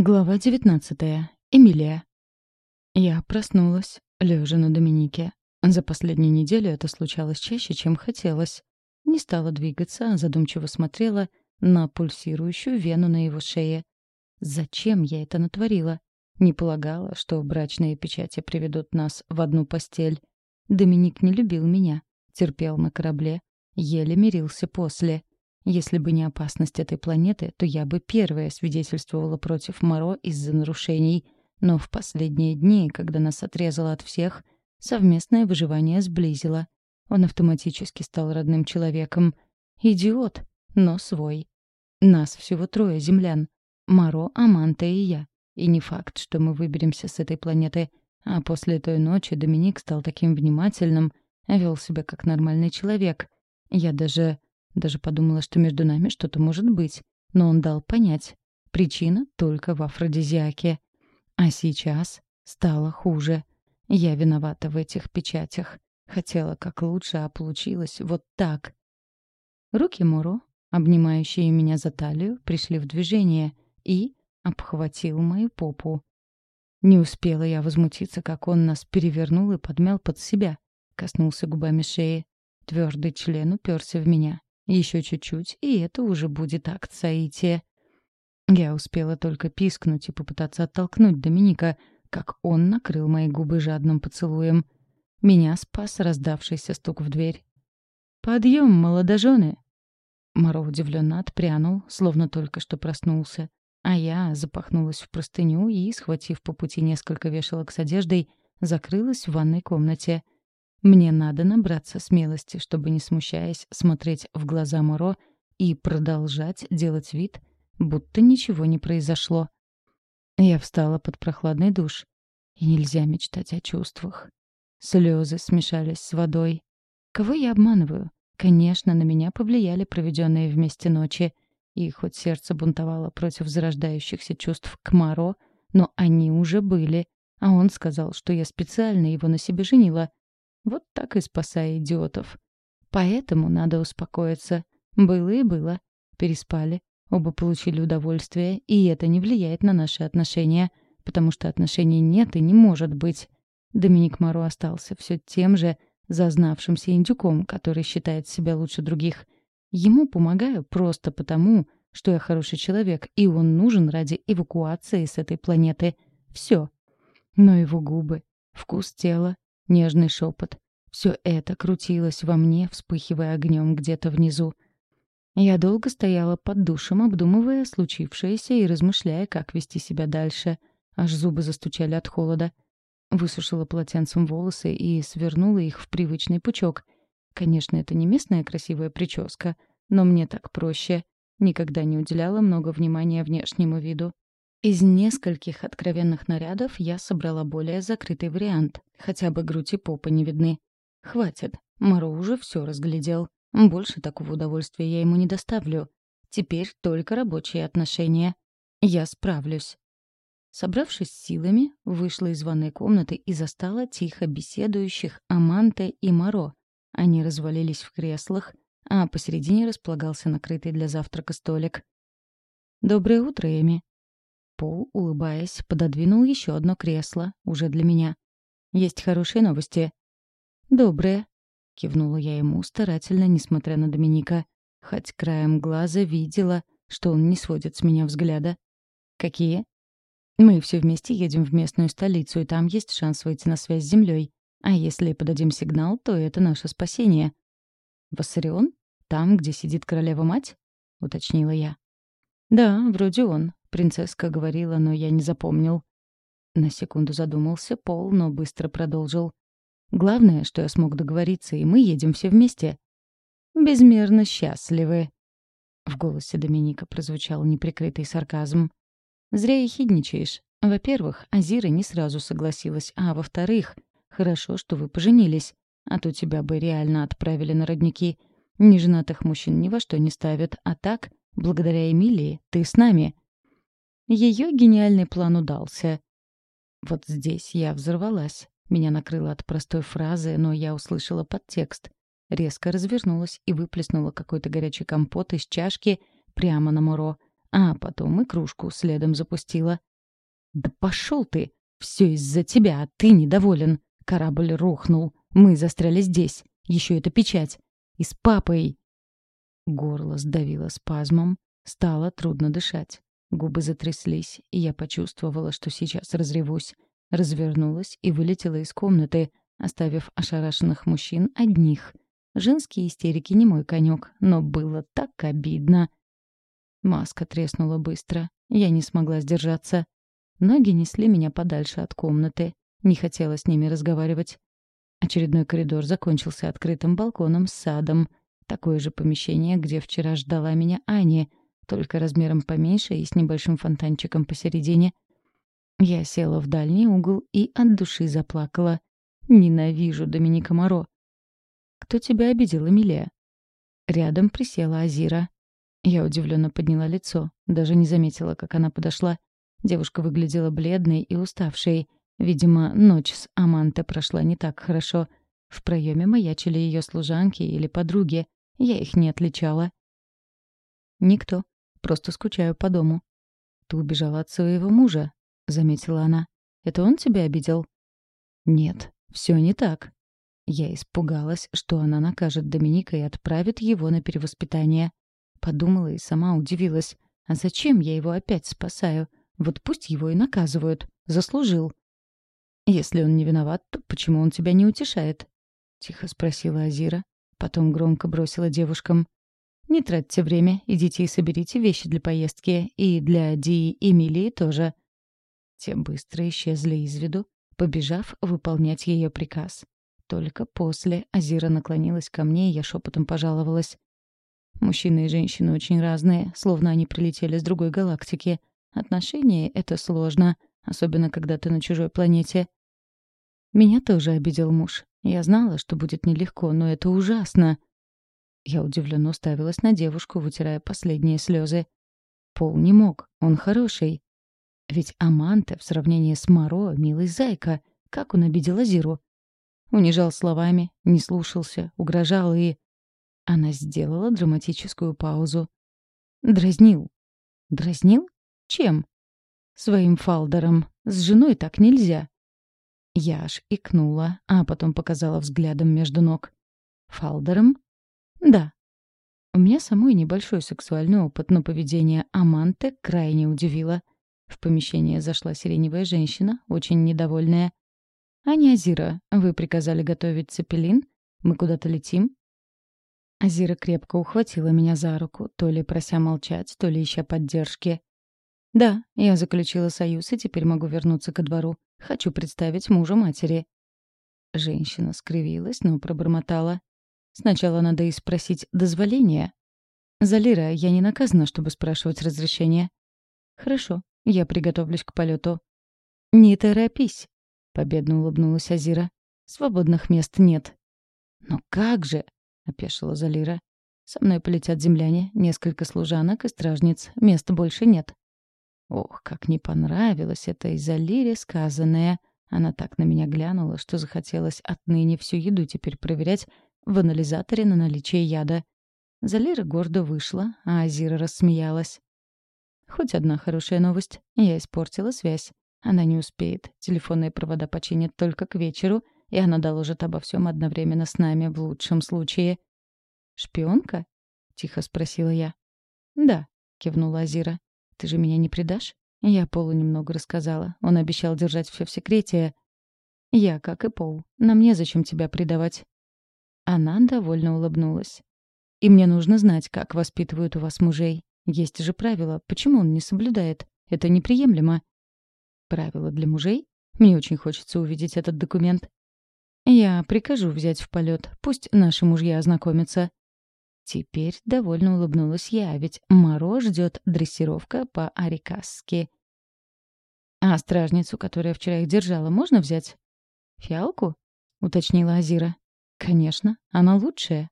Глава 19. Эмилия. Я проснулась, лежа на Доминике. За последнюю неделю это случалось чаще, чем хотелось. Не стала двигаться, а задумчиво смотрела на пульсирующую вену на его шее. Зачем я это натворила? Не полагала, что брачные печати приведут нас в одну постель. Доминик не любил меня, терпел на корабле, еле мирился после. Если бы не опасность этой планеты, то я бы первая свидетельствовала против Моро из-за нарушений. Но в последние дни, когда нас отрезало от всех, совместное выживание сблизило. Он автоматически стал родным человеком. Идиот, но свой. Нас всего трое землян. Моро, Аманта и я. И не факт, что мы выберемся с этой планеты. А после той ночи Доминик стал таким внимательным, вел себя как нормальный человек. Я даже даже подумала, что между нами что-то может быть. Но он дал понять. Причина только в афродизиаке. А сейчас стало хуже. Я виновата в этих печатях. Хотела как лучше, а получилось вот так. Руки Муро, обнимающие меня за талию, пришли в движение и обхватил мою попу. Не успела я возмутиться, как он нас перевернул и подмял под себя. Коснулся губами шеи. Твердый член уперся в меня. Еще чуть-чуть, и это уже будет акт соития. Я успела только пискнуть и попытаться оттолкнуть Доминика, как он накрыл мои губы жадным поцелуем. Меня спас раздавшийся стук в дверь. «Подъем, молодожены!» Моро удивленно отпрянул, словно только что проснулся. А я запахнулась в простыню и, схватив по пути несколько вешалок с одеждой, закрылась в ванной комнате — мне надо набраться смелости, чтобы, не смущаясь, смотреть в глаза Моро и продолжать делать вид, будто ничего не произошло. Я встала под прохладный душ. И нельзя мечтать о чувствах. Слезы смешались с водой. Кого я обманываю? Конечно, на меня повлияли проведенные вместе ночи. И хоть сердце бунтовало против зарождающихся чувств к Маро, но они уже были. А он сказал, что я специально его на себе женила, вот так и спасая идиотов. Поэтому надо успокоиться. Было и было. Переспали. Оба получили удовольствие, и это не влияет на наши отношения, потому что отношений нет и не может быть. Доминик Моро остался все тем же зазнавшимся индюком, который считает себя лучше других. Ему помогаю просто потому, что я хороший человек, и он нужен ради эвакуации с этой планеты. Все. Но его губы, вкус тела, нежный шепот. Все это крутилось во мне, вспыхивая огнем где-то внизу. Я долго стояла под душем, обдумывая случившееся и размышляя, как вести себя дальше. Аж зубы застучали от холода. Высушила полотенцем волосы и свернула их в привычный пучок. Конечно, это не местная красивая прическа, но мне так проще. Никогда не уделяла много внимания внешнему виду. Из нескольких откровенных нарядов я собрала более закрытый вариант. Хотя бы грудь и попа не видны. Хватит. Маро уже все разглядел. Больше такого удовольствия я ему не доставлю. Теперь только рабочие отношения. Я справлюсь. Собравшись силами, вышла из ванной комнаты и застала тихо беседующих Аманте и Маро. Они развалились в креслах, а посередине располагался накрытый для завтрака столик. «Доброе утро, Эми», Пол, улыбаясь, пододвинул еще одно кресло, уже для меня. «Есть хорошие новости». «Добрые», — кивнула я ему, старательно, несмотря на Доминика, хоть краем глаза видела, что он не сводит с меня взгляда. «Какие?» «Мы все вместе едем в местную столицу, и там есть шанс выйти на связь с Землей. А если подадим сигнал, то это наше спасение». «Вассарион? Там, где сидит королева-мать?» — уточнила я. «Да, вроде он. Принцесска говорила, но я не запомнил. На секунду задумался Пол, но быстро продолжил. Главное, что я смог договориться, и мы едем все вместе. Безмерно счастливы. В голосе Доминика прозвучал неприкрытый сарказм. Зря ехидничаешь. Во-первых, Азира не сразу согласилась, а во-вторых, хорошо, что вы поженились, а то тебя бы реально отправили на родники. Неженатых мужчин ни во что не ставят, а так, благодаря Эмилии, ты с нами. Ее гениальный план удался. Вот здесь я взорвалась. Меня накрыло от простой фразы, но я услышала подтекст. Резко развернулась и выплеснула какой-то горячий компот из чашки прямо на Муро, а потом и кружку следом запустила. «Да пошел ты! Все из-за тебя, а ты недоволен. Корабль рухнул. Мы застряли здесь. Еще эта печать. И с папой!» Горло сдавило спазмом. Стало трудно дышать. Губы затряслись, и я почувствовала, что сейчас разревусь. Развернулась и вылетела из комнаты, оставив ошарашенных мужчин одних. Женские истерики не мой конек, но было так обидно. Маска треснула быстро. Я не смогла сдержаться. Ноги несли меня подальше от комнаты. Не хотела с ними разговаривать. Очередной коридор закончился открытым балконом с садом. Такое же помещение, где вчера ждала меня Аня, только размером поменьше и с небольшим фонтанчиком посередине. Я села в дальний угол и от души заплакала. Ненавижу Доминика Моро. «Кто тебя обидел, Эмилия?» Рядом присела Азира. Я удивленно подняла лицо, даже не заметила, как она подошла. Девушка выглядела бледной и уставшей. Видимо, ночь с Аманте прошла не так хорошо. В проеме маячили ее служанки или подруги. Я их не отличала. «Никто. Просто скучаю по дому». «Ты убежала от своего мужа», — заметила она. «Это он тебя обидел?» «Нет, все не так». Я испугалась, что она накажет Доминика и отправит его на перевоспитание. Подумала и сама удивилась. А зачем я его опять спасаю? Вот пусть его и наказывают. Заслужил. Если он не виноват, то почему он тебя не утешает? Тихо спросила Азира. Потом громко бросила девушкам. Не тратьте время, идите и соберите вещи для поездки. И для Ди и Эмилии тоже. Те быстро исчезли из виду, побежав выполнять ее приказ. Только после Азира наклонилась ко мне, и я шепотом пожаловалась. Мужчины и женщины очень разные, словно они прилетели с другой галактики. Отношения — это сложно, особенно когда ты на чужой планете. Меня тоже обидел муж. Я знала, что будет нелегко, но это ужасно. Я удивленно уставилась на девушку, вытирая последние слезы. Пол не мог, он хороший. Ведь Аманте в сравнении с Моро — милый зайка. Как он обидел Азиру? Унижал словами, не слушался, угрожал и... Она сделала драматическую паузу. Дразнил. Дразнил? Чем? Своим фалдером. С женой так нельзя. Я аж икнула, а потом показала взглядом между ног. Фалдером? Да. У меня самой небольшой сексуальный опыт, но поведение Аманте крайне удивило. В помещение зашла сиреневая женщина, очень недовольная. «Аня Азира, вы приказали готовить цепелин? Мы куда-то летим?» Азира крепко ухватила меня за руку, то ли прося молчать, то ли ища поддержки. «Да, я заключила союз и теперь могу вернуться ко двору. Хочу представить мужа матери». Женщина скривилась, но пробормотала. «Сначала надо и спросить дозволения». «Залира, я не наказана, чтобы спрашивать разрешения». «Хорошо, я приготовлюсь к полету». «Не торопись», — победно улыбнулась Азира. «Свободных мест нет». «Но как же?» опешила Залира. «Со мной полетят земляне, несколько служанок и стражниц. Места больше нет». Ох, как не понравилось это из Залире сказанное. Она так на меня глянула, что захотелось отныне всю еду теперь проверять в анализаторе на наличие яда. Залира гордо вышла, а Азира рассмеялась. Хоть одна хорошая новость. Я испортила связь. Она не успеет. Телефонные провода починят только к вечеру — и она доложит обо всем одновременно с нами в лучшем случае. «Шпионка?» — тихо спросила я. «Да», — кивнула Азира. «Ты же меня не предашь?» Я Полу немного рассказала. Он обещал держать все в секрете. «Я, как и Пол. Нам незачем тебя предавать». Она довольно улыбнулась. «И мне нужно знать, как воспитывают у вас мужей. Есть же правила. Почему он не соблюдает? Это неприемлемо». «Правила для мужей? Мне очень хочется увидеть этот документ». Я прикажу взять в полет. Пусть наши мужья ознакомятся. Теперь довольно улыбнулась я, ведь Маро ждет дрессировка по-арикасски. «А стражницу, которая вчера их держала, можно взять?» «Фиалку?» — уточнила Азира. «Конечно, она лучшая».